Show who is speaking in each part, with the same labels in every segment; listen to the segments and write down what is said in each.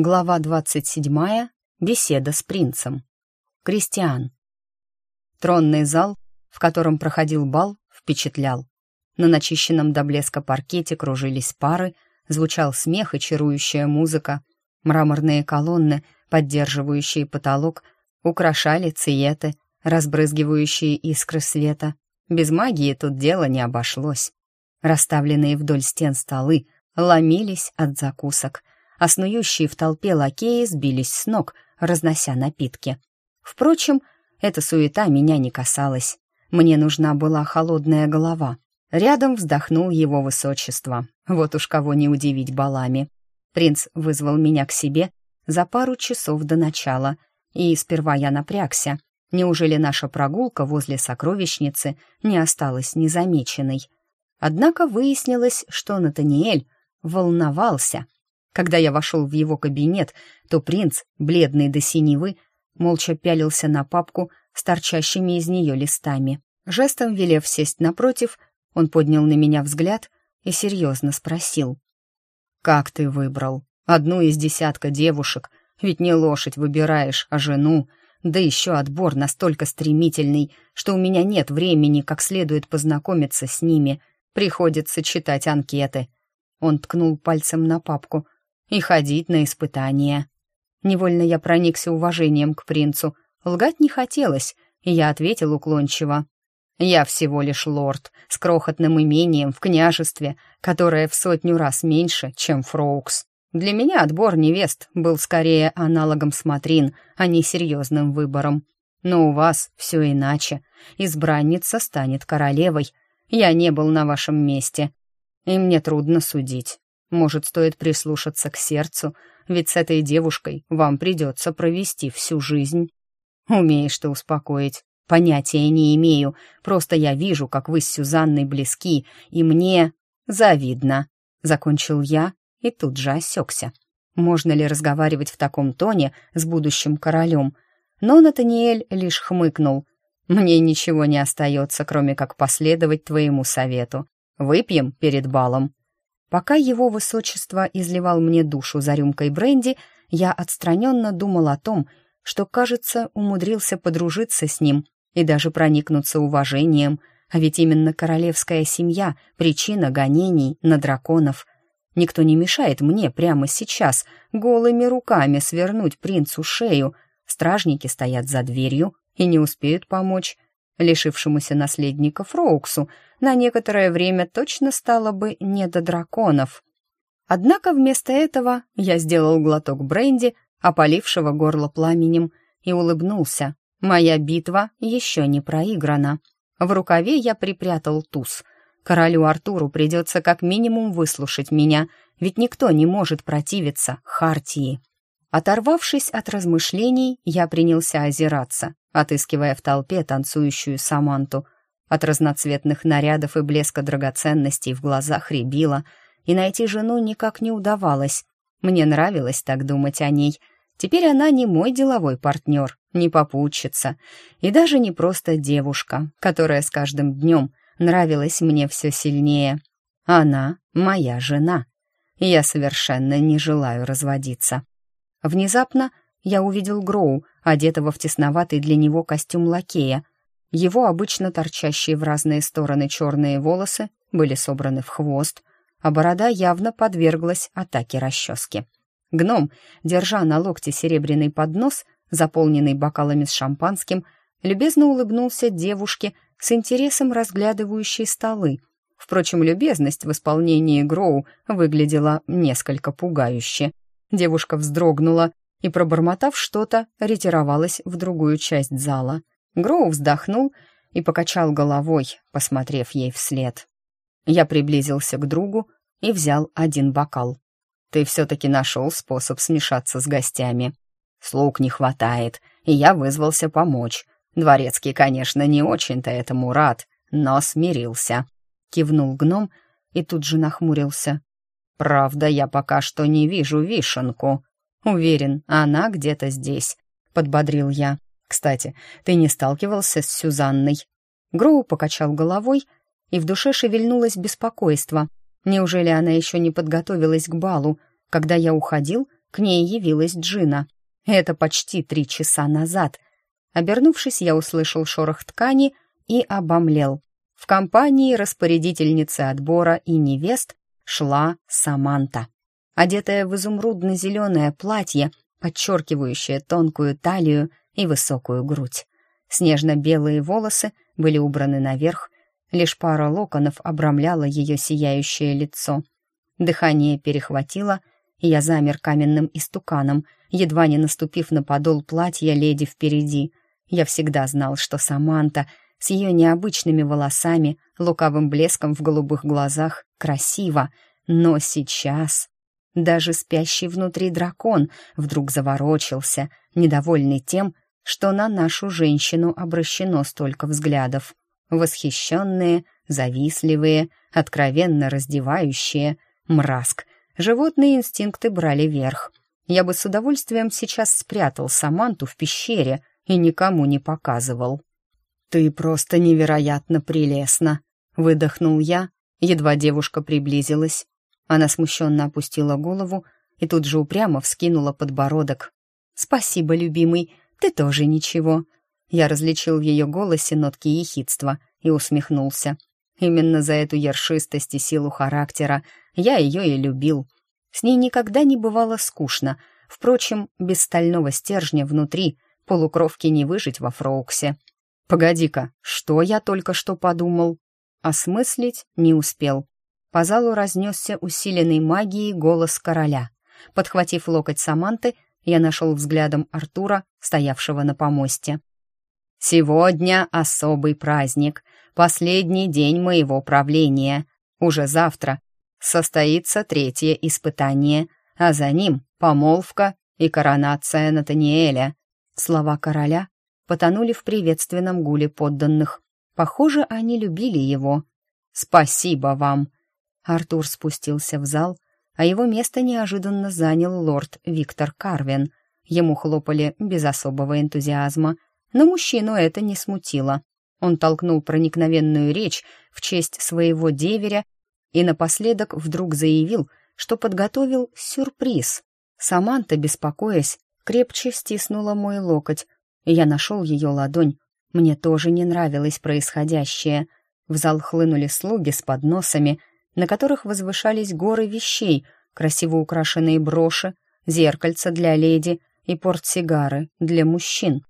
Speaker 1: Глава 27. Беседа с принцем. Кристиан. Тронный зал, в котором проходил бал, впечатлял. На начищенном до блеска паркете кружились пары, звучал смех и чарующая музыка. Мраморные колонны, поддерживающие потолок, украшали циеты, разбрызгивающие искры света. Без магии тут дело не обошлось. Расставленные вдоль стен столы ломились от закусок — а снующие в толпе лакеи сбились с ног, разнося напитки. Впрочем, эта суета меня не касалась. Мне нужна была холодная голова. Рядом вздохнул его высочество. Вот уж кого не удивить балами. Принц вызвал меня к себе за пару часов до начала, и сперва я напрягся. Неужели наша прогулка возле сокровищницы не осталась незамеченной? Однако выяснилось, что Натаниэль волновался — когда я вошел в его кабинет, то принц, бледный до синевы, молча пялился на папку с торчащими из нее листами. Жестом велев сесть напротив, он поднял на меня взгляд и серьезно спросил. «Как ты выбрал? Одну из десятка девушек. Ведь не лошадь выбираешь, а жену. Да еще отбор настолько стремительный, что у меня нет времени, как следует познакомиться с ними. Приходится читать анкеты». Он ткнул пальцем на папку — и ходить на испытания. Невольно я проникся уважением к принцу. Лгать не хотелось, и я ответил уклончиво. «Я всего лишь лорд, с крохотным имением в княжестве, которое в сотню раз меньше, чем Фроукс. Для меня отбор невест был скорее аналогом смотрин, а не серьезным выбором. Но у вас все иначе. Избранница станет королевой. Я не был на вашем месте, и мне трудно судить. Может, стоит прислушаться к сердцу, ведь с этой девушкой вам придется провести всю жизнь. Умеешь ты успокоить. Понятия не имею, просто я вижу, как вы с Сюзанной близки, и мне завидно. Закончил я и тут же осекся. Можно ли разговаривать в таком тоне с будущим королем? Но Натаниэль лишь хмыкнул. «Мне ничего не остается, кроме как последовать твоему совету. Выпьем перед балом». Пока его высочество изливал мне душу за рюмкой бренди, я отстраненно думал о том, что, кажется, умудрился подружиться с ним и даже проникнуться уважением, а ведь именно королевская семья — причина гонений на драконов. Никто не мешает мне прямо сейчас голыми руками свернуть принцу шею, стражники стоят за дверью и не успеют помочь лишившемуся наследника Фроуксу, на некоторое время точно стало бы не до драконов. Однако вместо этого я сделал глоток бренди, опалившего горло пламенем, и улыбнулся. Моя битва еще не проиграна. В рукаве я припрятал туз. Королю Артуру придется как минимум выслушать меня, ведь никто не может противиться Хартии. Оторвавшись от размышлений, я принялся озираться, отыскивая в толпе танцующую Саманту. От разноцветных нарядов и блеска драгоценностей в глазах рябило, и найти жену никак не удавалось. Мне нравилось так думать о ней. Теперь она не мой деловой партнер, не попутчица, и даже не просто девушка, которая с каждым днем нравилась мне все сильнее. Она моя жена, и я совершенно не желаю разводиться. Внезапно я увидел Гроу, одетого в тесноватый для него костюм лакея. Его обычно торчащие в разные стороны черные волосы были собраны в хвост, а борода явно подверглась атаке расчески. Гном, держа на локте серебряный поднос, заполненный бокалами с шампанским, любезно улыбнулся девушке с интересом разглядывающей столы. Впрочем, любезность в исполнении Гроу выглядела несколько пугающе — Девушка вздрогнула и, пробормотав что-то, ретировалась в другую часть зала. Гроу вздохнул и покачал головой, посмотрев ей вслед. Я приблизился к другу и взял один бокал. «Ты все-таки нашел способ смешаться с гостями. Слуг не хватает, и я вызвался помочь. Дворецкий, конечно, не очень-то этому рад, но смирился». Кивнул гном и тут же нахмурился. Правда, я пока что не вижу вишенку. Уверен, она где-то здесь, подбодрил я. Кстати, ты не сталкивался с Сюзанной? Гроу покачал головой, и в душе шевельнулось беспокойство. Неужели она еще не подготовилась к балу? Когда я уходил, к ней явилась Джина. Это почти три часа назад. Обернувшись, я услышал шорох ткани и обомлел. В компании распорядительницы отбора и невест шла Саманта. Одетая в изумрудно-зеленое платье, подчеркивающее тонкую талию и высокую грудь. Снежно-белые волосы были убраны наверх, лишь пара локонов обрамляла ее сияющее лицо. Дыхание перехватило, и я замер каменным истуканом, едва не наступив на подол платья леди впереди. Я всегда знал, что Саманта с ее необычными волосами, лукавым блеском в голубых глазах красиво, но сейчас... Даже спящий внутри дракон вдруг заворочился, недовольный тем, что на нашу женщину обращено столько взглядов. Восхищенные, завистливые, откровенно раздевающие, мразк. Животные инстинкты брали верх. Я бы с удовольствием сейчас спрятал Саманту в пещере и никому не показывал. «Ты просто невероятно прелестна», — выдохнул я, Едва девушка приблизилась, она смущенно опустила голову и тут же упрямо вскинула подбородок. «Спасибо, любимый, ты тоже ничего». Я различил в ее голосе нотки ехидства и усмехнулся. Именно за эту яршистость и силу характера я ее и любил. С ней никогда не бывало скучно. Впрочем, без стального стержня внутри полукровки не выжить во Фроуксе. «Погоди-ка, что я только что подумал?» Осмыслить не успел. По залу разнесся усиленный магией голос короля. Подхватив локоть Саманты, я нашел взглядом Артура, стоявшего на помосте. «Сегодня особый праздник, последний день моего правления. Уже завтра состоится третье испытание, а за ним помолвка и коронация Натаниэля». Слова короля потонули в приветственном гуле подданных. Похоже, они любили его. «Спасибо вам!» Артур спустился в зал, а его место неожиданно занял лорд Виктор Карвин. Ему хлопали без особого энтузиазма, но мужчину это не смутило. Он толкнул проникновенную речь в честь своего деверя и напоследок вдруг заявил, что подготовил сюрприз. Саманта, беспокоясь, крепче стиснула мой локоть, и я нашел ее ладонь, мне тоже не нравилось происходящее. В зал хлынули слуги с подносами, на которых возвышались горы вещей, красиво украшенные броши, зеркальца для леди и портсигары для мужчин.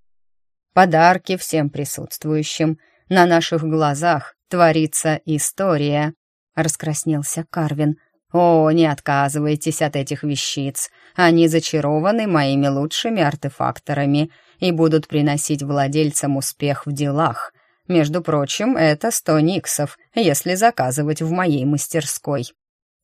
Speaker 1: Подарки всем присутствующим. На наших глазах творится история, раскраснелся Карвин. О, не отказывайтесь от этих вещиц. Они зачарованы моими лучшими артефакторами — и будут приносить владельцам успех в делах. Между прочим, это сто никсов, если заказывать в моей мастерской».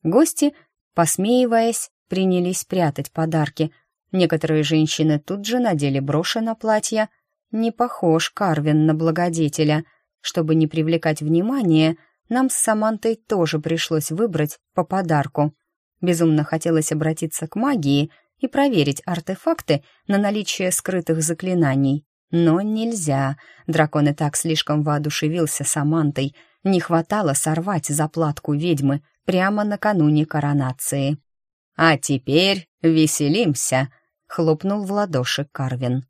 Speaker 1: Гости, посмеиваясь, принялись прятать подарки. Некоторые женщины тут же надели броши на платья. Не похож Карвин на благодетеля. Чтобы не привлекать внимание, нам с Самантой тоже пришлось выбрать по подарку. Безумно хотелось обратиться к магии — и проверить артефакты на наличие скрытых заклинаний. Но нельзя. Дракон и так слишком воодушевился Самантой. Не хватало сорвать заплатку ведьмы прямо накануне коронации. «А теперь веселимся!» — хлопнул в ладоши Карвин.